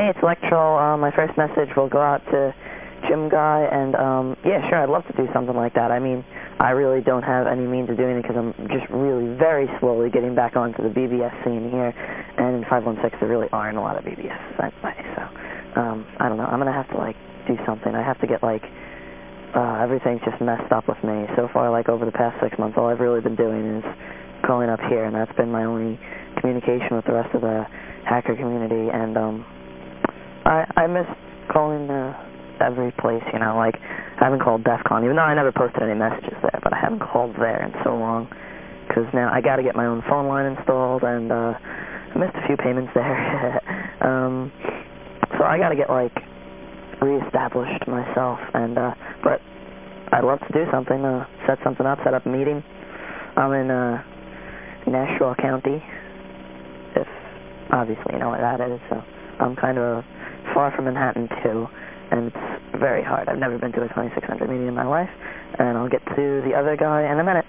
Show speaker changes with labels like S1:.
S1: Hey, it's Electro. Uh, my first message will go out to Jim Guy, and um, yeah, sure, I'd love to do something like that. I mean, I really don't have any means of doing it because I'm just really very slowly getting back onto the BBS scene here, and in 516 there really aren't a lot of BBS anyway, so um, I don't know. I'm going to have to, like, do something. I have to get, like, uh, everything's just messed up with me. So far, like, over the past six months, all I've really been doing is calling up here, and that's been my only communication with the rest of the hacker community, and um, I, I miss calling uh, every place, you know, like I haven't called DEF CON, even though I never posted any messages there, but I haven't called there in so long because now I got to get my own phone line installed, and uh, I missed a few payments there. um, so I got to get, like, reestablished myself, and uh, but I'd love to do something, uh, set something up, set up a meeting. I'm in uh, Nassau County, if obviously you know where that is, so I'm kind of far from Manhattan, too, and it's very hard. I've never been to a 2600 meeting in my life, and I'll get to the other guy in a minute.